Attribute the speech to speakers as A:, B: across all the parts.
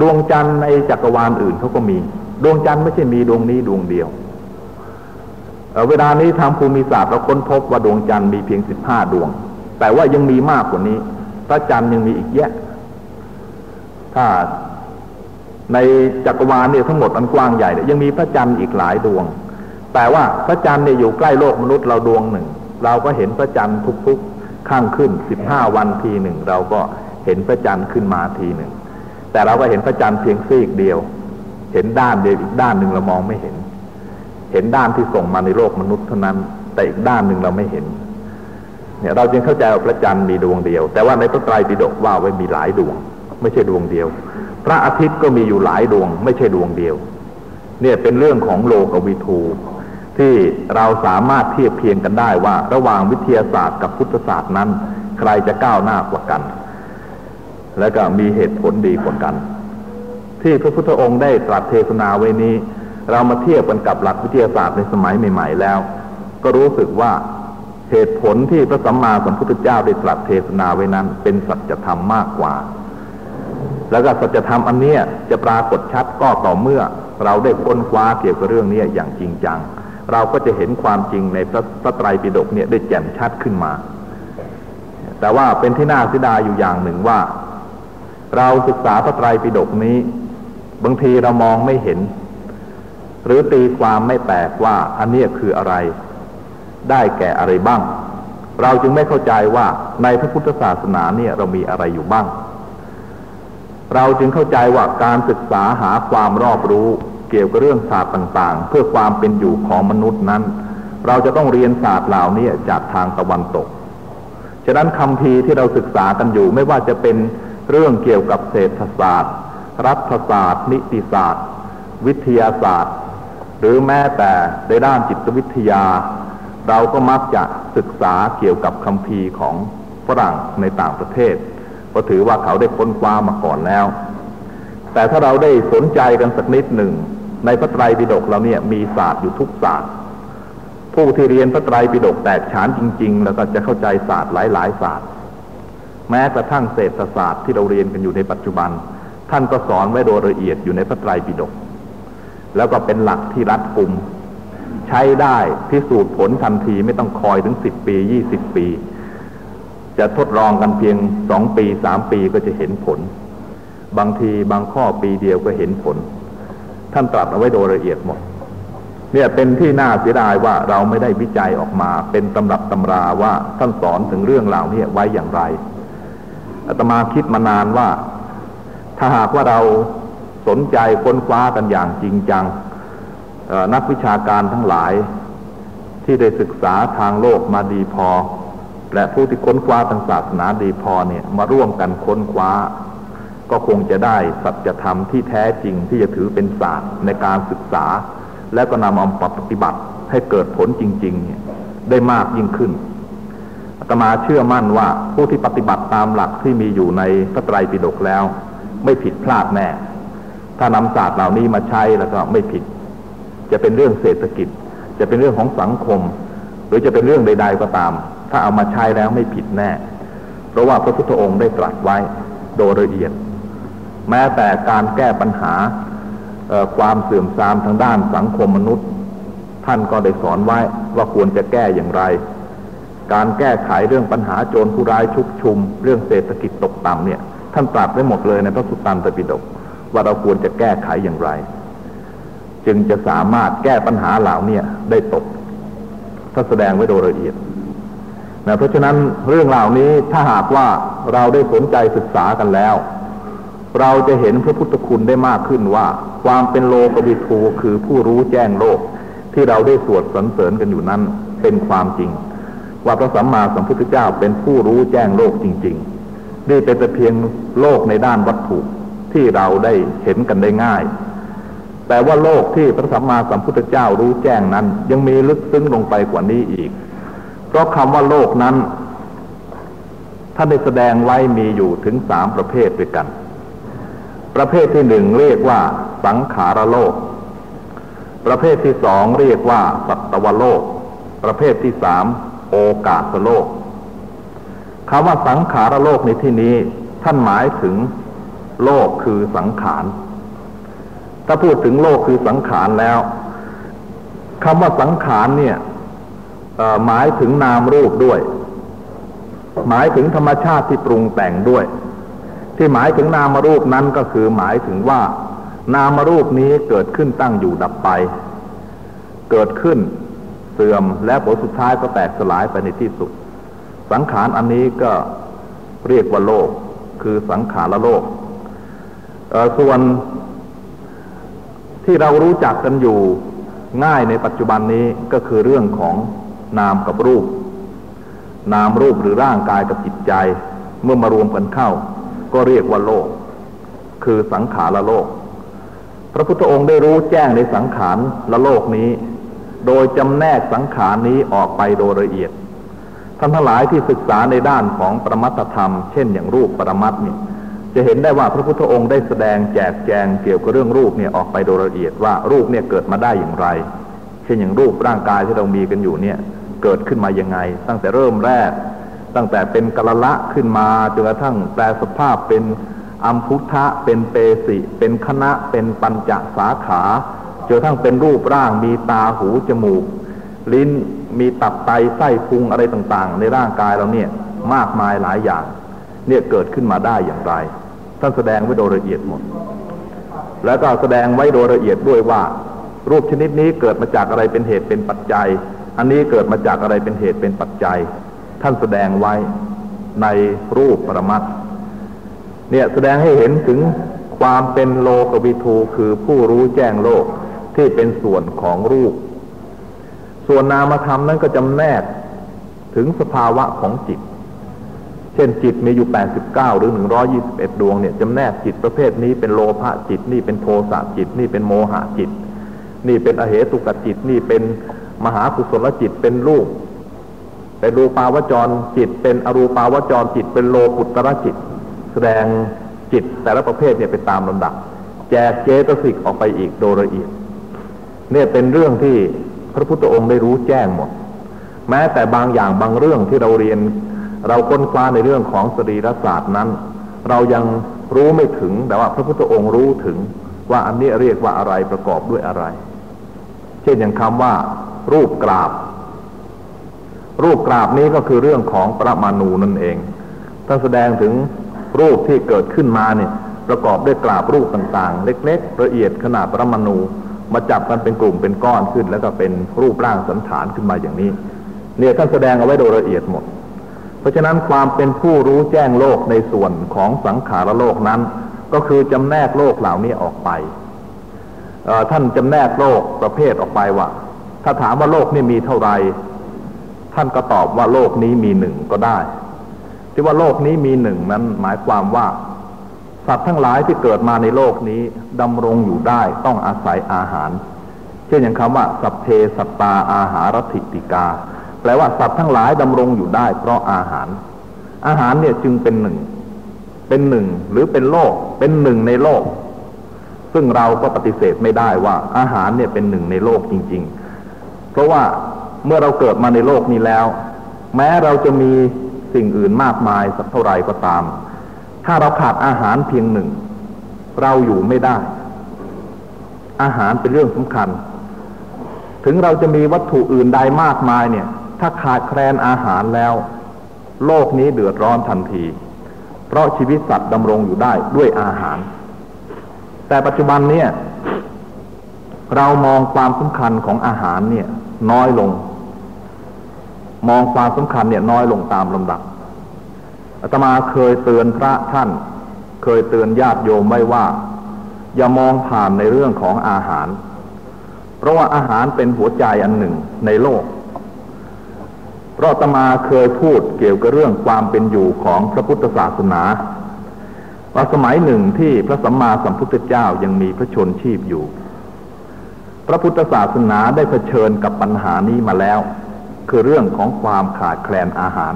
A: ดวงจันทร์ในจักรวาลอื่นเขาก็มี ดวงจันทร์ไม่ใช่มีดวงนี้ดวงเดียวเวลานี้ทางภูมิศาสตร์เราค้นพบว่าดวงจันทร์มีเพียงสิบห้าดวง แต่ว่ายังมีมากกว่านี้พระจันทร์ยังมีอีกแยะ ถ้าในจักรวาลเนี่ยทั้งหมดอันกว้างใหญ่เนี่ยยังมีพระจันทร์อีกหลายดวง แต่ว่าพระจันทร์เนี่ยอยู่ใกล้โลกมนุษย์เราดวงหนึ่ง เราก็เห็นพระจันทร์ทุกๆข้างขึ้นสิบห้าวันทีหนึ่งเราก็เห็นพระจันทร์ขึ้นมาทีหนึ่ง แต่เราก็เห็นพระจันทร์เพียงซีกเดียว เห็นด้านเดียวอีกด้านหนึ่งเรามองไม่เห็น เห็นด้านที่ส่งมาในโลกมนุษย์เท่านั้น แต่อีกด้านหนึ่งเราไม่เห็น เนี่ยเราจึงเข้าใจว่าพระจันทร์มีดวงเดียว แต่ว่าในพระไตรปิฎกว่าไว้มีหลายดวง ไม่ใช่ดวงเดียว พระอาทิตย์ก็มีอยู่หลายดวง ไม่ใช่ดวงเดียว เนี่ยเป็นเรื่องของโลกวิทูที่เราสามารถเทียบเพียงกันได้ว่า ระหว่างวิทยาศาสตร์กับพุทธศาสตร์นั้น ใครจะก้าวหน้ากว่ากัน และก็มีเหตุผลดีกว่ากัน ที่พระพุทธองค์ได้ตรัสเทศนาไว้นี้ เรามาเทียบกันกับหลักวิทยาศาสตร์ในสมัยใหม่ ๆ แล้ว ก็รู้สึกว่าเหตุผลที่พระสัมมาสัมพุทธเจ้าได้ตรัสเทศนาไว้นั้น เป็นสัจธรรมมากกว่า แล้วก็สัจธรรมอันเนี้ยจะปรากฏชัดก็ต่อเมื่อ เราได้ค้นคว้าเกี่ยวกับเรื่องนี้อย่างจริงจัง เราก็จะเห็นความจริงในพระพระไตรปิฎกเนี่ยได้แจ่มชัดขึ้นมา แต่ว่าเป็นที่น่าเสียดายอยู่อย่างหนึ่งว่า เราศึกษาพระไตรปิฎกนี้ บางทีเรามองไม่เห็น หรือตีความไม่แตกว่าอันนี้คืออะไร ได้แก่อะไรบ้าง เราจึงไม่เข้าใจว่าในพระพุทธศาสนาเนี่ยเรามีอะไรอยู่บ้าง เราจึงเข้าใจว่าการศึกษาหาความรอบรู้เกี่ยวกับเรื่องศาสตร์ต่าง ๆ เพื่อความเป็นอยู่ของมนุษย์นั้น เราจะต้องเรียนศาสตร์เหล่านี้จากทางตะวันตก ฉะนั้นคำพีที่เราศึกษากันอยู่ไม่ว่าจะเป็น เรื่องเกี่ยวกับเศรษฐศาสตร์ รัฐศาสตร์ นิติศาสตร์ วิทยาศาสตร์ หรือแม้แต่ในด้านจิตวิทยา เราก็มักจะศึกษาเกี่ยวกับคำพีของฝรั่งในต่างประเทศก็ถือว่าเขาได้ค้นคว้ามาก่อนแล้ว แต่ถ้าเราได้สนใจกันสักนิดหนึ่ง ในพระไตรปิฎกเราเนี่ยมีศาสตร์อยู่ทุกศาสตร์ ผู้ที่เรียนพระไตรปิฎกแตกฉานจริง ๆ แล้วก็จะเข้าใจศาสตร์หลายๆศาสตร์ แม้กระทั่งเศรษฐศาสตร์ที่เราเรียนกันอยู่ในปัจจุบัน ท่านก็สอนไว้โดยละเอียดอยู่ในพระไตรปิฎกแล้วก็เป็นหลักที่รัดกุม ใช้ได้พิสูจน์ผลทันทีไม่ต้องคอยถึงสิบปียี่สิบปี จะทดลองกันเพียงสองปีสามปีก็จะเห็นผล บางทีบางข้อปีเดียวก็เห็นผล ท่านตรัสเอาไว้โดยละเอียดหมด เนี่ยเป็นที่น่าเสียดายว่าเราไม่ได้วิจัยออกมา เป็นตำรับตำราว่าท่านสอนถึงเรื่องเหล่านี้ไว้อย่างไร อาตมาคิดมานานว่า ถ้าหากว่าเราสนใจค้นคว้ากันอย่างจริงจัง นักวิชาการทั้งหลาย ที่ได้ศึกษาทางโลกมาดีพอ และผู้ที่ค้นคว้าทางศาสนาดีพอเนี่ยมาร่วมกันค้นคว้า ก็คงจะได้สัจธรรมที่แท้จริงที่จะถือเป็นศาสตร์ในการศึกษา และก็นำเอาปฏิบัติให้เกิดผลจริง ๆ ได้มากยิ่งขึ้น ตมาเชื่อมั่นว่าผู้ที่ปฏิบัติตามหลักที่มีอยู่ในพระไตรปิฎกแล้ว ไม่ผิดพลาดแน่ ถ้านำศาสตร์เหล่านี้มาใช้แล้วก็ไม่ผิด จะเป็นเรื่องเศรษฐกิจ จะเป็นเรื่องของสังคม หรือจะเป็นเรื่องใด ๆก็ตาม ถ้าเอามาใช้แล้วไม่ผิดแน่ เพราะว่าพระพุทธองค์ได้ตรัสไว้โดยละเอียด แม้แต่การแก้ปัญหาความเสื่อมทรามทางด้านสังคมมนุษย์ ท่านก็ได้สอนไว้ว่าควรจะแก้อย่างไร การแก้ไขเรื่องปัญหาโจรผู้ร้ายชุกชุม เรื่องเศรษฐกิจตกต่ำเนี่ย ท่านตรัสไว้หมดเลยในพระสุตตันตปิฎกว่าเราควรจะแก้ไขอย่างไร จึงจะสามารถแก้ปัญหาเหล่านี้ได้ตกท่านแสดงไว้โดยละเอียดนะเพราะฉะนั้นเรื่องเหล่านี้ถ้าหากว่าเราได้สนใจศึกษากันแล้ว เราจะเห็นพระพุทธคุณได้มากขึ้นว่า ความเป็นโลกบิทูคือผู้รู้แจ้งโลก ที่เราได้สวดสรรเสริญกันอยู่นั้นเป็นความจริง ว่าพระสัมมาสัมพุทธเจ้าเป็นผู้รู้แจ้งโลกจริง ๆ นี่เป็นแต่เพียงโลกในด้านวัตถุที่เราได้เห็นกันได้ง่าย แต่ว่าโลกที่พระสัมมาสัมพุทธเจ้ารู้แจ้งนั้น ยังมีลึกซึ้งลงไปกว่านี้อีก เพราะคำว่าโลกนั้น ท่านได้แสดงไว้มีอยู่ถึงสามประเภทด้วยกัน ประเภทที่หนึ่งเรียกว่า สังขารโลก ประเภทที่สองเรียกว่า สัตวโลก ประเภทที่สาม โอกาสโลกคำว่าสังขารโลกในที่นี้ท่านหมายถึงโลกคือสังขาร ถ้าพูดถึงโลกคือสังขารแล้วคำว่าสังขารเนี่ยหมายถึงนามรูปด้วย หมายถึงธรรมชาติที่ปรุงแต่งด้วย ที่หมายถึงนามรูปนั้นก็คือหมายถึงว่า นามรูปนี้เกิดขึ้นตั้งอยู่ดับไป เกิดขึ้น เสื่อมและผลสุดท้ายก็แตกสลายไปในที่สุด สังขารอันนี้ก็เรียกว่าโลก คือสังขารละโลก ส่วนที่เรารู้จักกันอยู่ง่ายในปัจจุบันนี้ก็คือเรื่องของนามกับรูป นามรูปหรือร่างกายกับจิตใจ เมื่อมารวมกันเข้า ก็เรียกว่าโลก คือสังขารละโลก พระพุทธองค์ได้รู้แจ้งในสังขารละโลกนี้ โดยจำแนกสังขารนี้ออกไปโดยละเอียด ท่านทั้งหลายที่ศึกษาในด้านของปรมัตธรรม เช่นอย่างรูปปรมัตเนี่ยจะเห็นได้ว่าพระพุทธองค์ได้แสดงแจกแจงเกี่ยวกับเรื่องรูปเนี่ยออกไปโดยละเอียดว่ารูปเนี่ยเกิดมาได้อย่างไร เช่นอย่างรูปร่างกายที่เรามีกันอยู่เนี่ยเกิดขึ้นมายังไง ตั้งแต่เริ่มแรก ตั้งแต่เป็นกละละขึ้นมาจนกระทั่งแปลสภาพเป็นอัมพุทธะเป็นเปสิ เป็นคณะเป็นปัญจสาขา จนทั่งเป็นรูปร่างมีตาหูจมูก ลิ้นมีตับไตไส้พุงอะไรต่างๆ ในร่างกายเราเนี่ยมากมายหลายอย่าง เนี่ยเกิดขึ้นมาได้อย่างไร ท่านแสดงไว้โดยละเอียดหมด แล้วก็แสดงไว้โดยละเอียดด้วยว่า รูปชนิดนี้เกิดมาจากอะไรเป็นเหตุเป็นปัจจัย อันนี้เกิดมาจากอะไรเป็นเหตุเป็นปัจจัย ท่านแสดงไว้ในรูปปรมัตเนี่ยแสดงให้เห็นถึงความเป็นโลกวิทูคือผู้รู้แจ้งโลก ที่เป็นส่วนของรูป ส่วนนามธรรมนั้นก็จำแนกถึงสภาวะของจิต เช่นจิตมีอยู่แปดสิบเก้าหรือหนึ่งร้อยี่สิบเอ็ดดวงเนี่ยจำแนกจิตประเภทนี้เป็นโลภะจิตนี่เป็นโทสะจิต นี่เป็นโมหะจิต นี่เป็นอเหตุกจิต นี่เป็นมหากุศลจิตเป็นรูป เป็นรูปาวจรจิต เป็นอรูปาวจรจิต เป็นโลกุตระจิต แสดงจิตแต่ละประเภทเนี่ยไปตามลำดับ แจกเจตสิกออกไปอีกโดยละเอียด เนี่ยเป็นเรื่องที่พระพุทธองค์ได้รู้แจ้งหมด แม้แต่บางอย่างบางเรื่องที่เราเรียน เราค้นคว้าในเรื่องของสรีรศาสตร์นั้น เรายังรู้ไม่ถึงแต่ว่าพระพุทธองค์รู้ถึงว่าอันนี้เรียกว่าอะไรประกอบด้วยอะไร เช่นอย่างคำว่า รูปกราบ รูปกราบนี้ก็คือเรื่องของประมาณูนั่นเองท่านแสดงถึงรูปที่เกิดขึ้นมาเนี่ยประกอบด้วยกราบรูปต่างๆ เล็ก ๆ ละเอียดขนาดประมาณู มาจับกันเป็นกลุ่มเป็นก้อนขึ้น แล้วก็เป็นรูปร่างสันฐานขึ้นมาอย่างนี้ เนี่ยท่านแสดงเอาไว้โดยละเอียดหมด เพราะฉะนั้นความเป็นผู้รู้แจ้งโลกในส่วนของสังขารโลกนั้น ก็คือจำแนกโลกเหล่านี้ออกไปท่านจำแนกโลกประเภทออกไปว่า ถ้าถามว่าโลกนี้มีเท่าไหร่ท่านก็ตอบว่าโลกนี้มีหนึ่งก็ได้ ที่ว่าโลกนี้มีหนึ่งนั้นหมายความว่า สัตว์ทั้งหลายที่เกิดมาในโลกนี้ดำรงอยู่ได้ต้องอาศัยอาหาร เช่นอย่างคำว่า สัพเพสัตตาอาหารถิติกา แปลว่าสัตว์ทั้งหลายดำรงอยู่ได้ เพราะอาหาร อาหารเนี่ยจึงเป็นหนึ่ง เป็นหนึ่งหรือเป็นโลก เป็นหนึ่งในโลก ซึ่งเราก็ปฏิเสธไม่ได้ว่า อาหารเนี่ยเป็นหนึ่งในโลกจริง ๆ เพราะว่าเมื่อเราเกิดมาในโลกนี้แล้ว แม้เราจะมีสิ่งอื่นมากมายสักเท่าไหร่ก็ตาม ถ้าเราขาดอาหารเพียงหนึ่ง เราอยู่ไม่ได้ อาหารเป็นเรื่องสำคัญ ถึงเราจะมีวัตถุอื่นใดมากมายเนี่ย ถ้าขาดแคลนอาหารแล้ว โลกนี้เดือดร้อนทันที เพราะชีวิตสัตว์ดำรงอยู่ได้ด้วยอาหาร แต่ปัจจุบันเนี่ยเรามองความสำคัญของอาหารเนี่ย น้อยลง มองความสำคัญเนี่ยน้อยลงตามลำดับ อาตมาเคยเตือนพระท่าน เคยเตือนญาติโยมไว้ว่า อย่ามองผ่านในเรื่องของอาหาร เพราะว่าอาหารเป็นหัวใจอันหนึ่งในโลก เพราะตมาเคยพูดเกี่ยวกับเรื่องความเป็นอยู่ของพระพุทธศาสนาว่าสมัยหนึ่งที่พระสัมมาสัมพุทธเจ้ายังมีพระชนชีพอยู่ พระพุทธศาสนาได้เผชิญกับปัญหานี้มาแล้ว คือเรื่องของความขาดแคลนอาหาร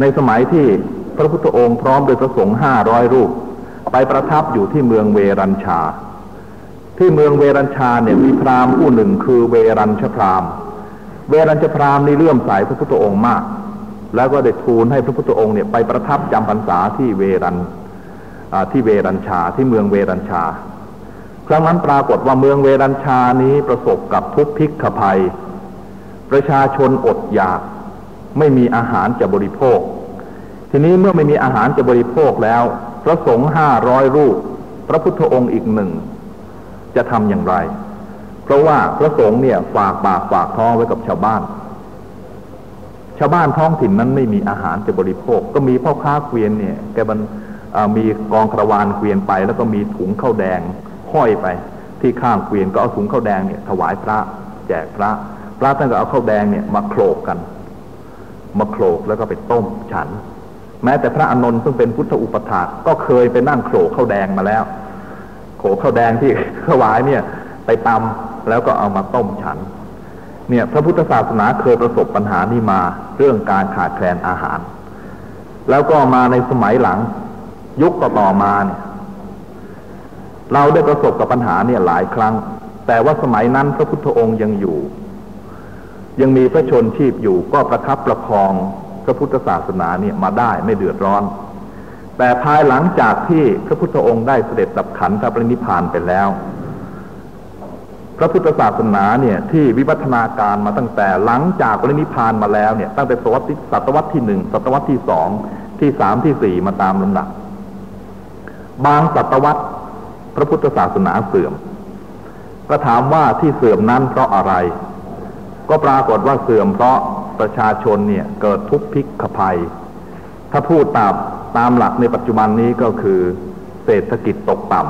A: ในสมัยที่พระพุทธองค์พร้อมโดยพระสงฆ์ห้าร้อยรูป ไปประทับอยู่ที่เมืองเวรัญชา ที่เมืองเวรัญชาเนี่ยมีพราหมณ์ผู้หนึ่งคือเวรัญชพราหมณ์ เวรัญชพรามนี่เลื่อมใสพระพุทธองค์มาก แล้วก็ได้ทูลให้พระพุทธองค์เนี่ยไปประทับจำพรรษาที่เวรัญที่เวรัญชาที่เมืองเวรัญชา ครั้งนั้นปรากฏว่าเมืองเวรัญชานี้ประสบกับทุกพิกขภัย ประชาชนอดอยาก ไม่มีอาหารจะบริโภค ทีนี้เมื่อไม่มีอาหารจะบริโภคแล้ว พระสงฆ์ห้าร้อยรูป พระพุทธองค์อีกหนึ่งจะทำอย่างไร เพราะว่าพระสงฆ์เนี่ยฝากปากฝากท้องไว้กับชาวบ้าน ชาวบ้านท้องถิ่นนั้นไม่มีอาหารจะบริโภค ก็มีพ่อค้าเกวียนเนี่ยแกบันมีกองคารวานเกวียนไป แล้วก็มีถุงข้าวแดงห้อยไป ที่ข้างเกวียนก็เอาถุงข้าวแดงเนี่ยถวายพระ แจกพระ พระท่านก็เอาข้าวแดงเนี่ยมาโขลกกัน มาโขลกแล้วก็ไปต้มฉัน แม้แต่พระอนนท์ซึ่งเป็นพุทธอุปถาก็เคยไปนั่งโขลกข้าวแดงมาแล้ว โขลกข้าวแดงที่ถวายเนี่ย ไปตำแล้วก็เอามาต้มฉัน เนี่ย พระพุทธศาสนาเคยประสบปัญหานี้มาเรื่องการขาดแคลนอาหาร แล้วก็มาในสมัยหลังยุคต่อมาเนี่ยเราได้ประสบกับปัญหาเนี่ยหลายครั้ง แต่ว่าสมัยนั้นพระพุทธองค์ยังอยู่ ยังมีพระชนชีพอยู่ก็ประทับประคองพระพุทธศาสนาเนี่ยมาได้ไม่เดือดร้อน แต่ภายหลังจากที่พระพุทธองค์ได้เสด็จดับขันธปรินิพานไปแล้ว พระพุทธศาสนาเนี่ยที่วิวัฒนาการมาตั้งแต่หลังจากปรินิพานมาแล้วเนี่ยตั้งแต่ศตวรรษที่ศตวรรษที่หนึ่งศตวรรษที่สองที่สามที่สี่มาตามลำดับ บางศตวรรษพระพุทธศาสนาเสื่อม ก็ถามว่าที่เสื่อมนั้นเพราะอะไร ก็ปรากฏว่าเสื่อมเพราะประชาชนเนี่ยเกิดทุกพิกขภัย ถ้าพูดตามตามหลักในปัจจุบันนี้ก็คือเศรษฐกิจตกต่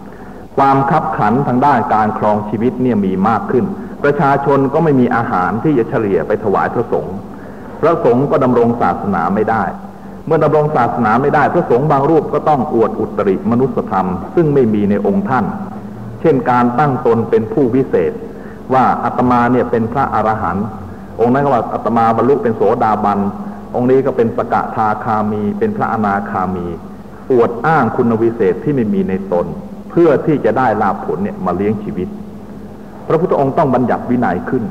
A: ำความคับขันทางด้านการครองชีวิตเนี่ยมีมากขึ้น ประชาชนก็ไม่มีอาหารที่จะเฉลี่ยไปถวายพระสงฆ์พระสงฆ์ก็ดำรงศาสนาไม่ได้ เมื่อดำรงศาสนาไม่ได้ พระสงฆ์บางรูปก็ต้องอวดอุตริมนุสธรรม ซึ่งไม่มีในองค์ท่าน เช่นการตั้งตนเป็นผู้วิเศษ ว่าอาตมาเนี่ยเป็นพระอรหันต์องค์นั้นก็ว่าอาตมาบรรลุเป็นโสดาบัน องค์นี้ก็เป็นสกทาคามี เป็นพระอนาคามี อวดอ้างคุณวิเศษที่ไม่มีในตน เพื่อที่จะได้ลาภผลเนี่ยมาเลี้ยงชีวิต พระพุทธองค์ต้องบัญญัติวินัยขึ้น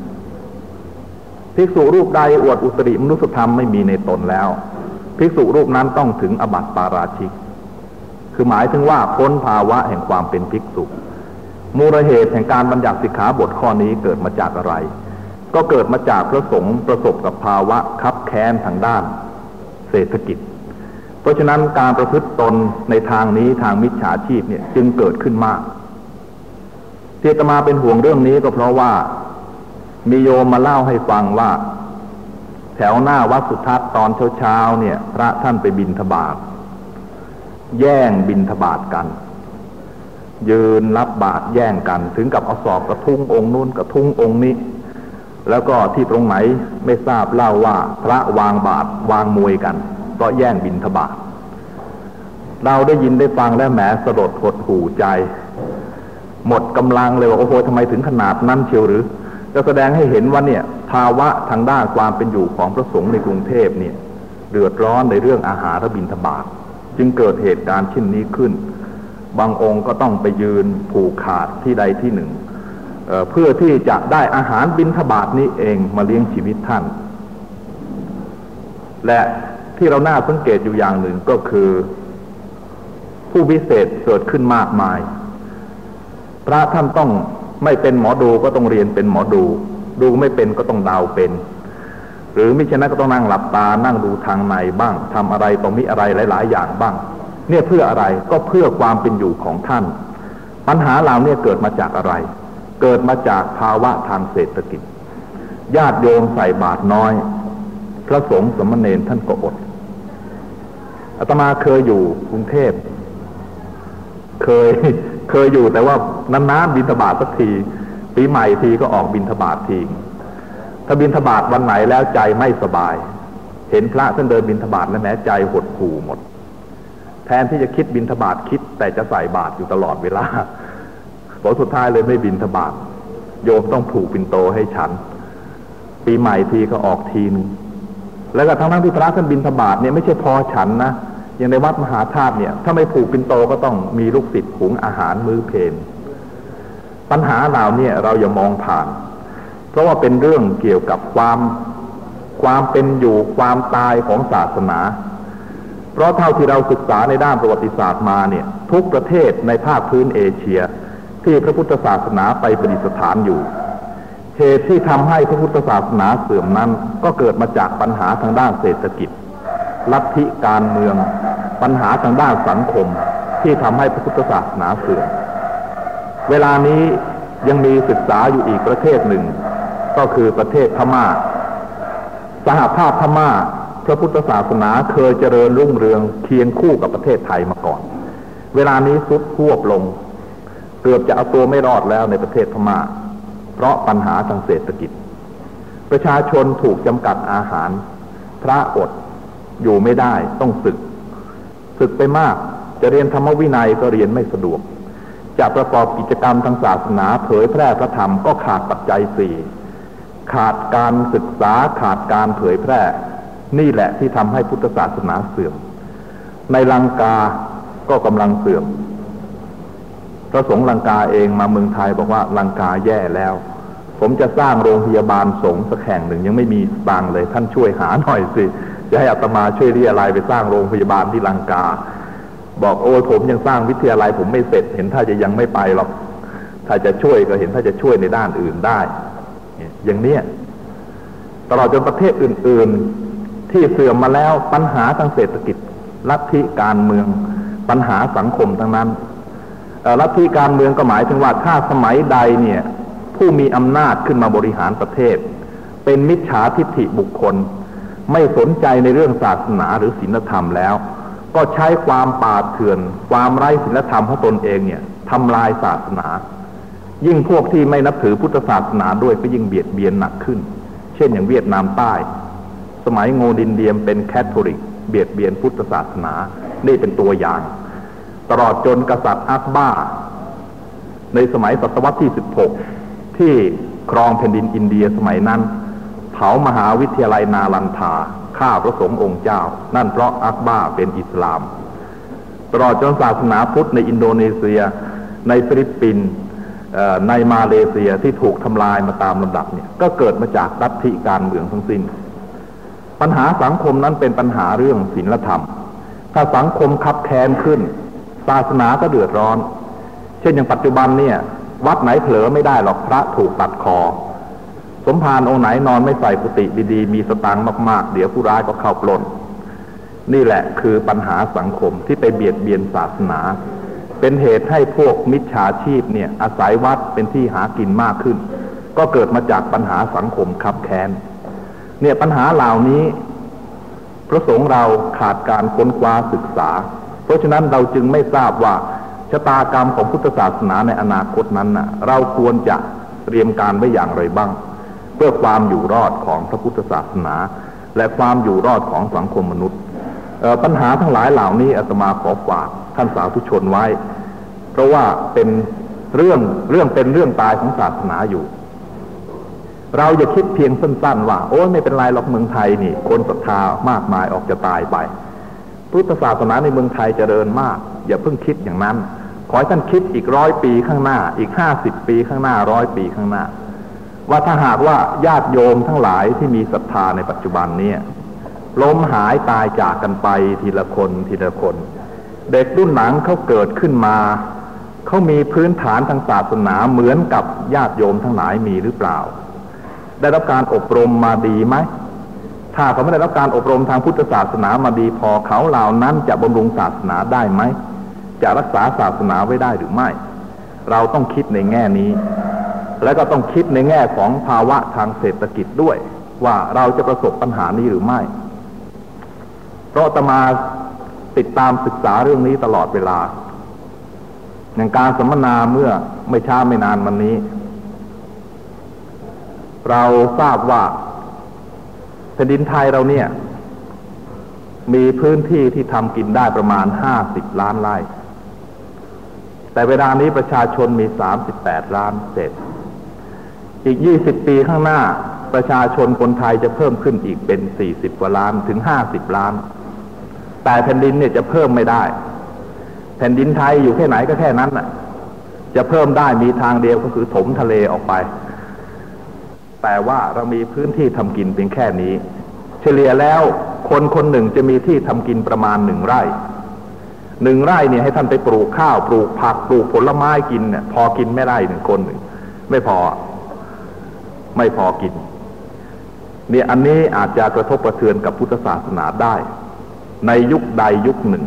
A: ภิกษุรูปใดอวดอุตริมนุสธรรมไม่มีในตนแล้วภิกษุรูปนั้นต้องถึงอบัติปาราชิก คือหมายถึงว่าพ้นภาวะแห่งความเป็นภิกษุ มูลเหตุแห่งการบัญญัติสิกขาบทข้อนี้เกิดมาจากอะไร ก็เกิดมาจากพระสงฆ์ประสบกับภาวะคับแค้นทางด้าน เศรษฐกิจ เพราะฉะนั้นการประพฤติตนในทางนี้ทางมิจฉาชีพเนี่ยจึงเกิดขึ้นมากเทตมาเป็นห่วงเรื่องนี้ก็เพราะว่ามีโยมมาเล่าให้ฟังว่า แถวหน้าวัดสุทัศน์ตอนเช้าๆเนี่ย พระท่านไปบินทบาทแย่งบินทบาทกัน ยืนรับบาทแย่งกัน ถึงกับเอาศอกกระทุ้งองค์นู้นกระทุ้งองค์นี้ แล้วก็ที่ตรงไหนไม่ทราบเล่าว่าพระวางบาทวางมวยกันก็แย่งบินทบาทเราได้ยินได้ฟังแล้วแหมสลดหดหูใจ หมดกำลังเลยว่าโอ้โหทำไมถึงขนาดนั้นเชียวหรือจะแสดงให้เห็นว่าเนี่ยภาวะทางด้านความเป็นอยู่ของพระสงฆ์ในกรุงเทพเนี่ยเดือดร้อนในเรื่องอาหารและบินทบาทจึงเกิดเหตุการณ์เช่นนี้ขึ้น บางองค์ก็ต้องไปยืนผูกขาดที่ใดที่หนึ่งเเพื่อที่จะได้อาหารบินทบาทนี้เองมาเลี้ยงชีวิตท่าน และที่เราน่าสังเกตอยู่อย่างหนึ่งก็คือ ผู้วิเศษเกิดขึ้นมากมาย พระท่านต้องไม่เป็นหมอดูก็ต้องเรียนเป็นหมอดู ดูไม่เป็นก็ต้องดาวเป็น หรือมิฉะนั้นก็ต้องนั่งหลับตานั่งดูทางในบ้างทำอะไรตรงนี้อะไรหลาย ๆ อย่างบ้าง เนี่ยเพื่ออะไรก็เพื่อความเป็นอยู่ของท่าน ปัญหาเหล่านี้เกิดมาจากอะไร เกิดมาจากภาวะทางเศรษฐกิจ ญาติโยมใส่บาตรน้อย พระสงฆ์สมณเณรท่านก็อดอาตมาเคยอยู่กรุงเทพเคยเคยอยู่แต่ว่านานๆบินทบาทสักที ปีใหม่ทีก็ออกบินทบาททีถ้าบินทบาทวันไหนแล้วใจไม่สบาย เห็นพระท่านเดินบินทบาทแล้วแม้ใจหดหู่หมด แทนที่จะคิดบินทบาทคิด แต่จะใส่บาทอยู่ตลอดเวลาผลสุดท้ายเลยไม่บินทบาทโยมต้องผูกปินโตให้ฉัน ปีใหม่ทีก็ออกทีนึงแล้วก็ทั้งทั้งที่พระท่านบินทบาทเนี่ยไม่ใช่พอฉันนะอย่างในวัดมหาธาตุเนี่ย ถ้าไม่ผูกปินโตก็ต้องมีลูกศิษย์หุงอาหารมื้อเพนปัญหาเหล่านี้เราอย่ามองผ่าน เพราะว่าเป็นเรื่องเกี่ยวกับความความเป็นอยู่ความตายของศาสนา เพราะเท่าที่เราศึกษาในด้านประวัติศาสตร์มาเนี่ยทุกประเทศในภาคพื้นเอเชีย ที่พระพุทธศาสนาไปประดิษฐานอยู่เหตุที่ทำให้พระพุทธศาสนาเสื่อมนั้น ก็เกิดมาจากปัญหาทางด้านเศรษฐกิจ ลัทธิการเมือง ปัญหาทางด้านสังคม ที่ทำให้พระพุทธศาสนาเสื่อม เวลานี้ยังมีศึกษาอยู่อีกประเทศหนึ่ง ก็คือประเทศพม่า สหภาพพม่า พระพุทธศาสนาเคยเจริญรุ่งเรืองเคียงคู่กับประเทศไทยมาก่อน เวลานี้สุดควบลง เกือบจะเอาตัวไม่รอดแล้วในประเทศพม่า เพราะปัญหาทางเศรษฐกิจ ประชาชนถูกจำกัดอาหาร พระอดอยู่ไม่ได้ต้องศึก ศึกไปมากจะเรียนธรรมวินัยก็เรียนไม่สะดวก จะประกอบกิจกรรมทางศาสนาเผยแพร่พระธรรมก็ขาดปัจจัยสี่ขาดการศึกษาขาดการเผยแพร่ นี่แหละที่ทำให้พุทธศาสนาเสื่อม ในลังกาก็กำลังเสื่อม พระสงฆ์ลังกาเองมาเมืองไทยบอกว่าลังกาแย่แล้ว ผมจะสร้างโรงพยาบาลสงฆ์สักแห่งหนึ่งยังไม่มีบางเลย ท่านช่วยหาหน่อยสิ จะให้อัตมาช่วยเรียอะไรไปสร้างโรงพยาบาลที่ลังกา บอกโอ้ยผมยังสร้างวิทยาลัยผมไม่เสร็จ เห็นถ้าจะยังไม่ไปหรอก ถ้าจะช่วยก็เห็นถ้าจะช่วยในด้านอื่นได้ อย่างเนี้ยตลอดจนประเทศอื่น ที่เสื่อมมาแล้วปัญหาทางเศรษฐกิจ ลัทธิการเมือง ปัญหาสังคมทั้งนั้นลัทธิการเมืองก็หมายถึงว่าถ้าสมัยใดเนี่ย ผู้มีอำนาจขึ้นมาบริหารประเทศ เป็นมิจฉาทิฐิบุคคล ไม่สนใจในเรื่องศาสนาหรือศีลธรรมแล้ว ก็ใช้ความป่าเถื่อน ความไร้ศีลธรรมของตนเองเนี่ยทำลายศาสนา ยิ่งพวกที่ไม่นับถือพุทธศาสนาด้วยก็ยิ่งเบียดเบียนหนักขึ้น เช่นอย่างเวียดนามใต้ สมัยโงดินเดียมเป็นแคทอลิก เบียดเบียนพุทธศาสนา นี่เป็นตัวอย่าง ตลอดจนกษัตริย์อักบาในสมัยศตวรรษที่ 16 ที่ครองแผ่นดินอินเดียสมัยนั้น เผามหาวิทยาลัยนาลันทาฆ่าพระสงฆ์องค์เจ้า นั่นเพราะอักบาเป็นอิสลาม ตลอดจนศาสนาพุทธในอินโดนีเซีย ในฟิลิปปินส์ในมาเลเซียที่ถูกทำลายมาตามลำดับเนี่ยก็เกิดมาจากลัทธิการเมืองทั้งสิ้น ปัญหาสังคมนั้นเป็นปัญหาเรื่องศีลธรรม ถ้าสังคมคับแค้นขึ้น ศาสนาก็เดือดร้อน เช่นอย่างปัจจุบันเนี่ย วัดไหนเผลอไม่ได้หรอกพระถูกตัดคอ สมภารองค์ไหนนอนไม่ใส่กุฏิดีๆ มีสตังค์มากๆ เดี๋ยวผู้ร้ายก็เข้าปล้น นี่แหละคือปัญหาสังคมที่ไปเบียดเบียนศาสนา เป็นเหตุให้พวกมิจฉาชีพเนี่ยอาศัยวัดเป็นที่หากินมากขึ้น ก็เกิดมาจากปัญหาสังคมคับแค้น เนี่ยปัญหาเหล่านี้ พระสงฆ์เราขาดการค้นคว้าศึกษา เพราะฉะนั้นเราจึงไม่ทราบว่าชะตากรรมของพุทธศาสนาในอนาคตนั้นนะ่ะ เราควรจะเตรียมการไว้อย่างไรบ้าง เพื่อความอยู่รอดของพระพุทธศาสนา และความอยู่รอดของสังคมมนุษย์ปัญหาทั้งหลายเหล่านี้อาตมาขอฝากท่านสาธุชนไว้ เพราะว่าเป็นเรื่องเรื่องเป็นเรื่องตายของศาสนาอยู่ เราอย่าคิดเพียงสั้นๆว่า โอ้ไม่เป็นไรหรอกเมืองไทยนี่ คนศรัทธามากมายออกจะตายไป พุทธศาสนาในเมืองไทยจเจริญมาก อย่าเพิ่งคิดอย่างนั้น ขอให้ท่านคิดอีกร้อยปีข้างหน้า อีกห้าสิบปีข้างหน้าร้อยปีข้างหน้า ว่าถ้าหากว่าญาติโยมทั้งหลายที่มีศรัทธาในปัจจุบันเนี่ยล้มหายตายจากกันไปทีละคนทีละคน เด็กรุ่นหลังเขาเกิดขึ้นมาเขามีพื้นฐานทางศาสนาเหมือนกับญาติโยมทั้งหลายมีหรือเปล่า ได้รับการอบรมมาดีไหม ถ้าเขาไม่ได้รับการอบรมทางพุทธศาสนามาดีพอเขาเหล่านั้นจะบำรุงศาสนาได้ไหม จะรักษาศาสนาไว้ได้หรือไม่ เราต้องคิดในแง่นี้ และก็ต้องคิดในแง่ของภาวะทางเศรษฐกิจด้วย ว่าเราจะประสบปัญหานี้หรือไม่ เพราะตมาติดตามศึกษาเรื่องนี้ตลอดเวลา อย่างการสัมมนาเมื่อไม่ช้าไม่นานวันนี้ เราทราบว่าแผ่นดินไทยเราเนี่ย มีพื้นที่ที่ทำกินได้ประมาณห้าสิบล้านไร่ แต่เวลานี้ประชาชนมีสามสิบแปดล้านเศษ อีกยี่สิบปีข้างหน้าประชาชนคนไทยจะเพิ่มขึ้นอีกเป็นสี่สิบกว่าล้านถึงห้าสิบล้าน แต่แผ่นดินเนี่ยจะเพิ่มไม่ได้ แผ่นดินไทยอยู่แค่ไหนก็แค่นั้นน่ะ จะเพิ่มได้มีทางเดียวก็คือถมทะเลออกไป แต่ว่าเรามีพื้นที่ทำกินเพียงแค่นี้ เฉลี่ยแล้วคนคนหนึ่งจะมีที่ทำกินประมาณหนึ่งไร่หนึ่งไร่เนี่ยให้ท่านไปปลูกข้าวปลูกผักปลูกผลไม้กินเนี่ยพอกินไม่ได้หนึ่งคนหนึ่งไม่พอ ไม่พอกินเนี่ยอันนี้อาจจะกระทบกระเทือนกับพุทธศาสนาได้ ในยุคใดยุคหนึ่ง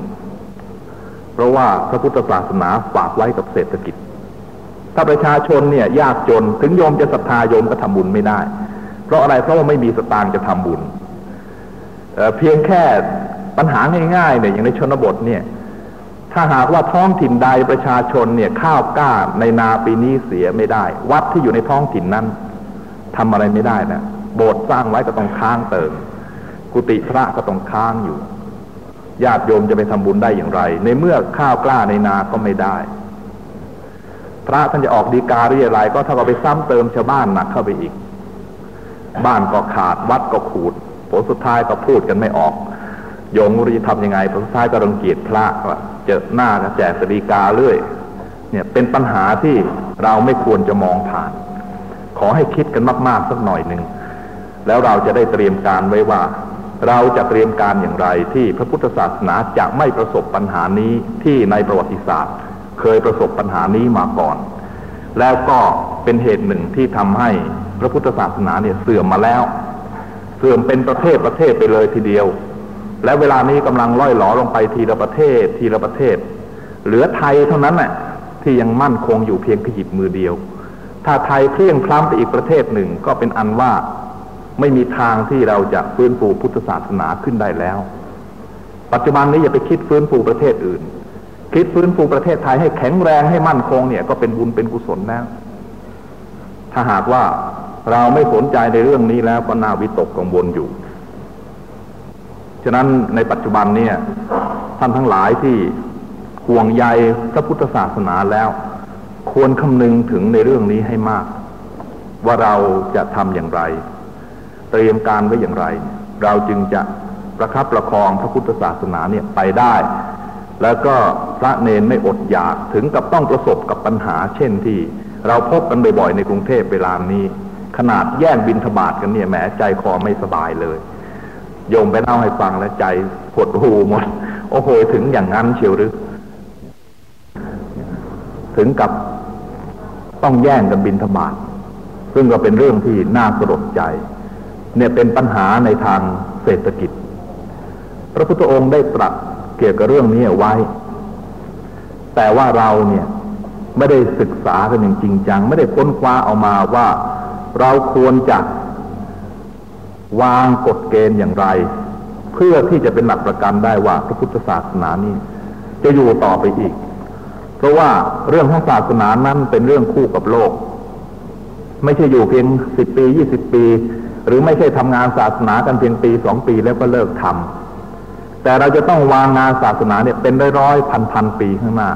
A: เพราะว่าพระพุทธศาสนาฝากไว้กับเศรษฐกิจ ถ้าประชาชนเนี่ยยากจนถึงโยมจะศรัทธาโยมก็ทำบุญไม่ได้ เพราะอะไรเพราะว่าไม่มีสตางค์จะทำบุญเเพียงแค่ปัญหาง่ายๆเนี่ยอย่างในชนบทเนี่ย ถ้าหากว่าท้องถิ่นใดประชาชนเนี่ยข้าวกล้าในนาปีนี้เสียไม่ได้ วัดที่อยู่ในท้องถิ่นนั้นทำอะไรไม่ได้นะโบสถ์สร้างไว้ก็ต้องค้างเติม กุฏิพระก็ต้องค้างอยู่ญาติโยมจะไปทำบุญได้อย่างไร ในเมื่อข้าวกล้าในนาก็ไม่ได้ พระท่านจะออกดีกาหรืออะไรก็ถ้าเราไปซ้ำเติมชาวบ้านหนักเข้าไปอีก บ้านก็ขาดวัดก็ขูดผลสุดท้ายก็พูดกันไม่ออก โยมรุจะทำยังไงผลสุดท้ายก็รังเกียจพระว่าเจอหน้าแจกสดีกาเรื่อยเนี่ยเป็นปัญหาที่เราไม่ควรจะมองผ่าน ขอให้คิดกันมากๆสักหน่อยหนึ่งแล้วเราจะได้เตรียมการไว้ว่า เราจะเตรียมการอย่างไรที่พระพุทธศาสนาจะไม่ประสบปัญหานี้ที่ในประวัติศาสตร์ เคยประสบปัญหานี้มาก่อน แล้วก็เป็นเหตุหนึ่งที่ทำให้พระพุทธศาสนาเนี่ยเสื่อมมาแล้ว เสื่อมเป็นประเทศประเทศไปเลยทีเดียว และเวลานี้กำลังล่อยหลอลงไปทีละประเทศทีละประเทศ เหลือไทยเท่านั้นแหละที่ยังมั่นคงอยู่เพียงขยิบมือเดียว ถ้าไทยเพลี่ยงพล้ำไปอีกประเทศหนึ่งก็เป็นอันว่าไม่มีทางที่เราจะฟื้นฟูพุทธศาสนาขึ้นได้แล้ว ปัจจุบันนี้อย่าไปคิดฟื้นฟูประเทศอื่น คิดฟื้นฟูประเทศไทยให้แข็งแรงให้มั่นคงเนี่ยก็เป็นบุญเป็นกุศลแล้ว ถ้าหากว่าเราไม่สนใจในเรื่องนี้แล้วก็น่าวิตกกังวลอยู่ ฉะนั้นในปัจจุบันเนี่ยท่านทั้งหลายที่ห่วงใยพระพุทธศาสนาแล้ว ควรคำนึงถึงในเรื่องนี้ให้มาก ว่าเราจะทำอย่างไร เตรียมการไว้อย่างไร เราจึงจะประคับประคองพระพุทธศาสนาเนี่ยไปได้ แล้วก็พระเนนไม่อดอยากถึงกับต้องประสบกับปัญหา เช่นที่เราพบกันบ่อยๆในกรุงเทพเวลานี้ ขนาดแย่งบินทบาทกันเนี่ยแหมใจคอไม่สบายเลย โยมไปเล่าให้ฟังแล้วใจปวดหูหมด โอ้โหถึงอย่างนั้นเชียวหรือ ถึงกับต้องแย่งกันบินธบาตซึ่งก็เป็นเรื่องที่น่าสลดใจ เนี่ยเป็นปัญหาในทางเศรษฐกิจ พระพุทธองค์ได้ตรัส เกี่ยวกับเรื่องนี้ไว้ แต่ว่าเราเนี่ยไม่ได้ศึกษากันอย่างจริงจัง ไม่ได้ค้นคว้าเอามาว่าเราควรจะวางกฎเกณฑ์อย่างไร เพื่อที่จะเป็นหลักประกันได้ว่าพระพุทธศาสนานี้จะอยู่ต่อไปอีก เพราะว่าเรื่องของศาสนานั้นเป็นเรื่องคู่กับโลก ไม่ใช่อยู่เพียงสิบปียี่สิบปี หรือไม่ใช่ทำงานศาสนากันเพียงปีสองปีแล้วก็เลิกทำ แต่เราจะต้องวางงานศาสนาเนี่ยเป็นร้อยร้อยพันพันปีข้างหน้า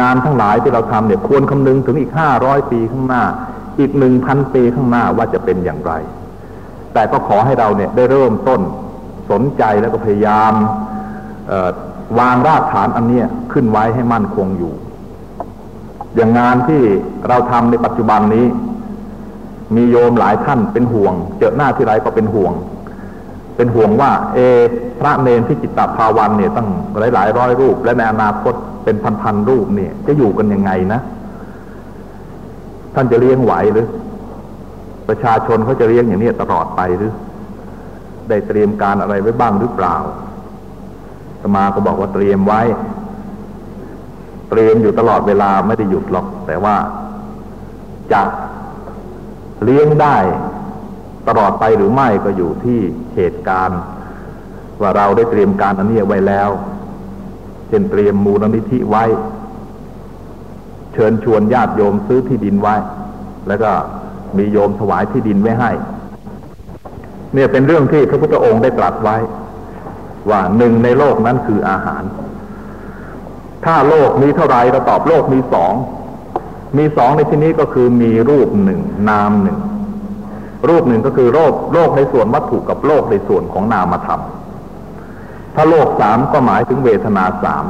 A: งานทั้งหลายที่เราทำเนี่ยควรคำนึงถึงอีกห้าร้อยปีข้างหน้า อีกหนึ่งพันปีข้างหน้าว่าจะเป็นอย่างไร แต่ก็ขอให้เราเนี่ยได้เริ่มต้นสนใจแล้วก็พยายามวางรากฐานอันเนี้ยขึ้นไว้ให้มั่นคงอยู่ อย่างงานที่เราทำในปัจจุบันนี้ มีโยมหลายท่านเป็นห่วง เจอหน้าที่ไรก็เป็นห่วง เป็นห่วงว่า เอ พระเนรที่จิตตภาวันเนี่ยตั้งหลายหลายร้อยรูป และในอนาคตเป็นพันๆรูปเนี่ย จะอยู่กันยังไงนะ ท่านจะเลี้ยงไหวหรือ ประชาชนเขาจะเลี้ยงอย่างนี้ตลอดไปหรือ ได้เตรียมการอะไรไว้บ้างหรือเปล่าสมาก็บอกว่าเตรียมไว้ เตรียมอยู่ตลอดเวลาไม่ได้หยุดหรอก แต่ว่าจะเลี้ยงได้ ตลอดไปหรือไม่ก็อยู่ที่เหตุการณ์ ว่าเราได้เตรียมการอันนี้ไว้แล้ว เช่นเตรียมมูลนิธิไว้ เชิญชวนญาติโยมซื้อที่ดินไว้ แล้วก็มีโยมถวายที่ดินไว้ให้ เนี่ยเป็นเรื่องที่พระพุทธองค์ได้ตรัสไว้ ว่าหนึ่งในโลกนั้นคืออาหาร ถ้าโลกมีเท่าไรเราตอบโลกมีสองมีสองในที่นี้ก็คือมีรูปหนึ่งนามหนึ่ง รูปหนึ่งก็คือโลกโลกในส่วนวัตถุกับโลกในส่วนของนามธรรม ถ้าโลกสามก็หมายถึงเวทนาสาม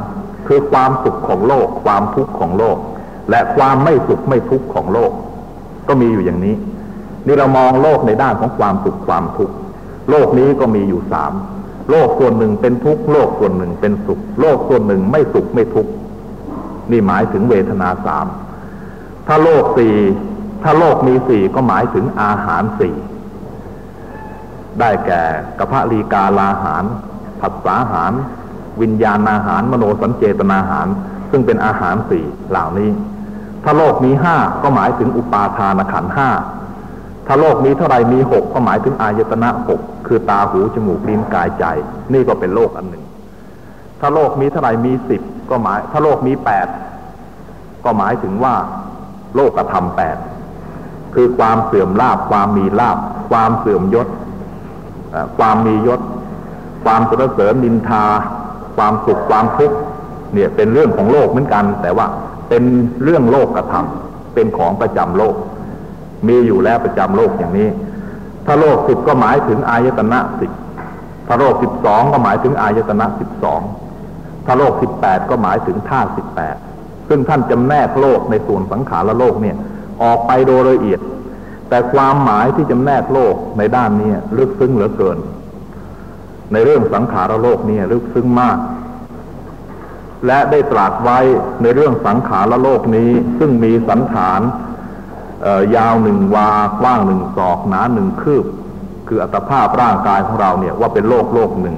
A: คือความสุขของโลก ความทุกข์ของโลก และความไม่สุขไม่ทุกข์ของโลก ก็มีอยู่อย่างนี้ นี่เรามองโลกในด้านของความสุขความทุกข์โลกนี้ก็มีอยู่สามโลกส่วนหนึ่งเป็นทุกข์โลกส่วนหนึ่งเป็นสุข โลกส่วนหนึ่งไม่สุขไม่ทุกข์นี่หมายถึงเวทนาสามถ้าโลกสี่ ถ้าโลกมีสี่ก็หมายถึงอาหารสี่ ได้แก่กระพะลีกาลาหาร ผัสสาหาร วิญญาณอาหาร มโนสัญเจตนาหาร ซึ่งเป็นอาหารสี่เหล่านี้ ถ้าโลกมีห้าก็หมายถึงอุปาทานขันห้า ถ้าโลกนี้เท่าไรมีหกก็หมายถึงอายตนะหกคือตาหูจมูกลิ้นกายใจ นี่ก็เป็นโลกอันหนึ่ง ถ้าโลกมีเท่าไรมีสิบก็หมาย ถ้าโลกมีแปดก็หมายถึงว่า โลกธรรมแปด คือความเสื่อมลาบความมีลาบความเสื่อมยศความมียศ ความสุรเสริญนินทา ความสุขความทุกข์เนี่ยเป็นเรื่องของโลกเหมือนกัน แต่ว่าเป็นเรื่องโลกกระทำเป็นของประจำโลก มีอยู่แล้วประจำโลกอย่างนี้ ถ้าโลกสิบก็หมายถึงอายตนะสิบถ้าโลกสิบสองก็หมายถึงอายตนะสิบสองถ้าโลกสิบแปดก็หมายถึงธาตุสิบแปดซึ่งท่านจำแนกโลกในส่วนสังขารละโลกเนี่ย ออกไปโดยละเอียด แต่ความหมายที่จำแนกโลกในด้านนี้ลึกซึ้งเหลือเกิน ในเรื่องสังขารโลกนี้ลึกซึ้งมาก และได้ตรัสไว้ในเรื่องสังขารโลกนี้ ซึ่งมีสันฐานยาวหนึ่งวากว้างหนึ่งศอกหนาหนึ่งคืบ คืออัตภาพร่างกายของเราเนี่ยว่าเป็นโลกโลกหนึ่ง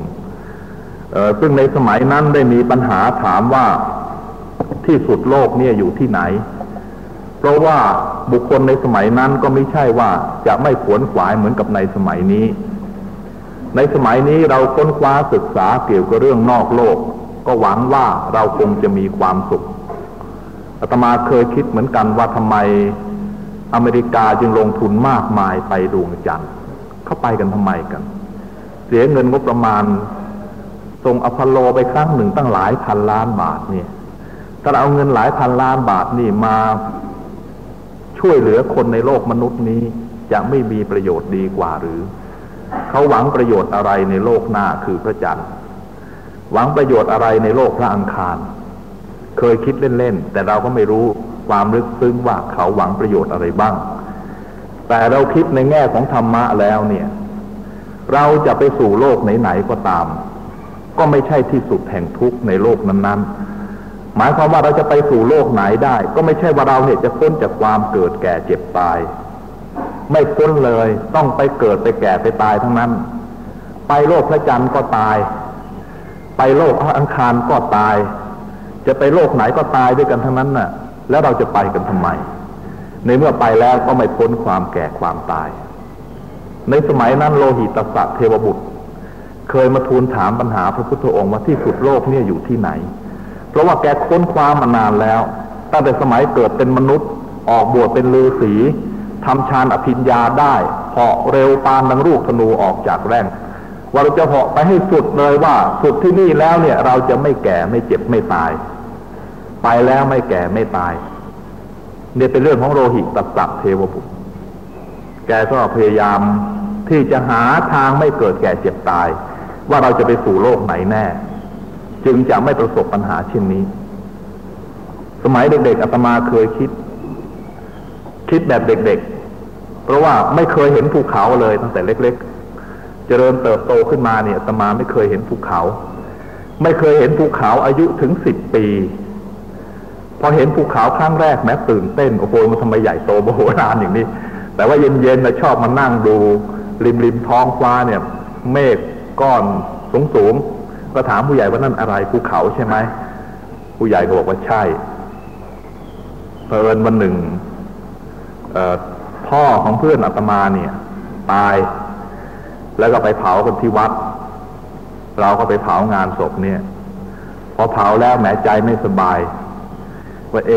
A: ซึ่งในสมัยนั้นได้มีปัญหาถามว่าที่สุดโลกเนี่ยอยู่ที่ไหน ราะว่าบุคคลในสมัยนั้นก็ไม่ใช่ว่าจะไม่ขวนขวายเหมือนกับในสมัยนี้ ในสมัยนี้เราค้นคว้าศึกษาเกี่ยวกับเรื่องนอกโลก ก็หวังว่าเราคงจะมีความสุขอาตมาเคยคิดเหมือนกันว่าทำไมอเมริกาจึงลงทุนมากมายไปดวงจันทร์เข้าไปกันทำไมกัน เสียเงินงบประมาณส่งอพอลโลไปครั้งหนึ่งตั้งหลายพันล้านบาทเนี่ยถ้าเอาเงินหลายพันล้านบาทนี่มา ช่วยเหลือคนในโลกมนุษย์นี้ จะไม่มีประโยชน์ดีกว่าหรือ เขาหวังประโยชน์อะไรในโลกหน้าคือพระจันทร์หวังประโยชน์อะไรในโลกพระอังคาร เคยคิดเล่นๆแต่เราก็ไม่รู้ความลึกซึ้งว่าเขาหวังประโยชน์อะไรบ้าง แต่เราคิดในแง่ของธรรมะแล้วเนี่ย เราจะไปสู่โลกไหนๆก็ตาม ก็ไม่ใช่ที่สุดแห่งทุกข์ในโลกนั้นๆ หมายความว่าเราจะไปสู่โลกไหนได้ ก็ไม่ใช่ว่าเราเนี่ยจะพ้นจากความเกิดแก่เจ็บตาย ไม่พ้นเลยต้องไปเกิดไปแก่ไปตายทั้งนั้น ไปโลกพระจันทร์ก็ตาย ไปโลกอังคารก็ตาย จะไปโลกไหนก็ตายด้วยกันทั้งนั้นน่ะ แล้วเราจะไปกันทำไม ในเมื่อไปแล้วก็ไม่พ้นความแก่ความตาย ในสมัยนั้นโลหิตสัตเทวบุตร เคยมาทูลถามปัญหาพระพุทธองค์ว่าที่สุดโลกเนี่ยอยู่ที่ไหน เพราะว่าแกค้นคว้ามานานแล้ว ตั้งแต่สมัยเกิดเป็นมนุษย์ ออกบวชเป็นฤาษีทำฌานอภิญญาได้เหาะเร็วปานดังลูกธนูออกจากแรงว่าเราจะเหาะไปให้สุดเลยว่า สุดที่นี่แล้วเนี่ย เราจะไม่แก่ไม่เจ็บไม่ตาย ไปแล้วไม่แก่ไม่ตาย เนี่ยเป็นเรื่องของโรหิตตัสเทวบุตรแกก็พยายามที่จะหาทางไม่เกิดแก่เจ็บตาย ว่าเราจะไปสู่โลกไหนแน่ จึงจะไม่ประสบปัญหาเช่นนี้ สมัยเด็กๆอาตมาเคยคิด คิดแบบเด็กๆ เพราะว่าไม่เคยเห็นภูเขาเลยตั้งแต่เล็ก ๆ เจริญเติบโตขึ้นมาเนี่ยอาตมาไม่เคยเห็นภูเขา ไม่เคยเห็นภูเขาอายุถึงสิบปี พอเห็นภูเขาครั้งแรกแม้ตื่นเต้นโอ้โหมันทำไมใหญ่โตโมโหลานอย่างนี้ แต่ว่าเย็นๆนะชอบมานั่งดูริมริมท้องฟ้าเนี่ย เมฆก้อนสูง ก็ถามผู้ใหญ่ว่านั่นอะไรภูเขาใช่ไหมผู้ใหญ่ก็บอกว่าใช่เพลินวันหนึ่งพ่อของเพื่อนอาตมาเนี่ย ตาย แล้วก็ไปเผากันที่วัด เราก็ไปเผางานศพเนี่ย พอเผาแล้วแหมใจไม่สบาย ว่าเอ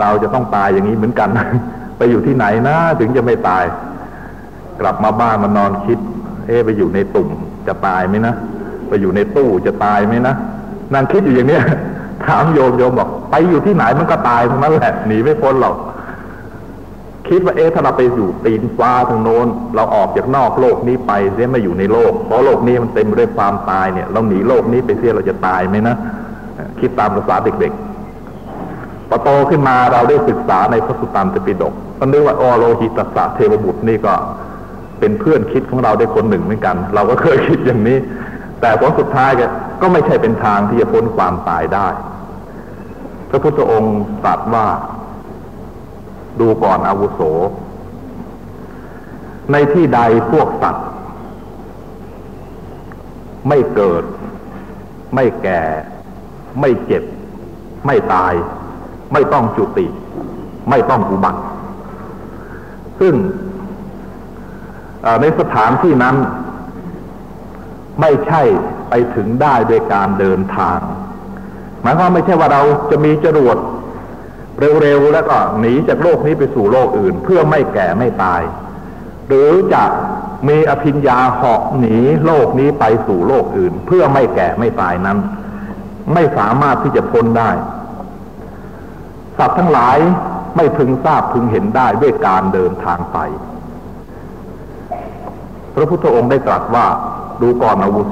A: เราจะต้องตายอย่างนี้เหมือนกัน ไปอยู่ที่ไหนนะถึงจะไม่ตาย กลับมาบ้านมานอนคิด เอไปอยู่ในตุ่มจะตายไหมนะ ไปอยู่ในตู้จะตายไหมนะนางคิดอยู่อย่างเนี้ยถามโยมโยมบอก ไปอยู่ที่ไหนมันก็ตายทั้งนั้นแหละหนีไม่พ้นหรอกคิดว่าเอ๊ะถ้าเราไปอยู่ตีนฟ้าทางโน้น เราออกจากนอกโลกนี้ไปเสียมาอยู่ในโลก เพราะโลกนี้มันเต็มด้วยความตายเนี่ย เราหนีโลกนี้ไปเสียเราจะตายไหมนะคิดตามภาษาเด็กๆพอโตขึ้นมาเราได้ศึกษาในพระสุตตันตปิฎกก็นึกว่าอโลหิตสะเทวบุตรนี่ก็เป็นเพื่อนคิดของเราได้คนหนึ่งเหมือนกัน เราก็เคยคิดอย่างนี้ แต่ผลสุดท้ายก็ไม่ใช่เป็นทางที่จะพ้นความตายได้ พระพุทธองค์ตรัสว่า ดูก่อนอาวุโส ในที่ใดพวกสัตว์ไม่เกิด ไม่แก่ ไม่เจ็บ ไม่ตาย ไม่ต้องจุติ ไม่ต้องอุบัติ ซึ่งในสถานที่นั้น ไม่ใช่ไปถึงได้โดยการเดินทาง หมายความไม่ใช่ว่าเราจะมีจรวดเร็วๆแล้วก็หนีจากโลกนี้ไปสู่โลกอื่น เพื่อไม่แก่ไม่ตาย หรือจะมีอภิญญาเหาะหนีโลกนี้ไปสู่โลกอื่น เพื่อไม่แก่ไม่ตายนั้น ไม่สามารถที่จะพ้นได้ สัตว์ทั้งหลายไม่พึงทราบพึงเห็นได้ด้วยการเดินทางไป พระพุทธองค์ได้ตรัสว่า ดูก่อนอาวุโส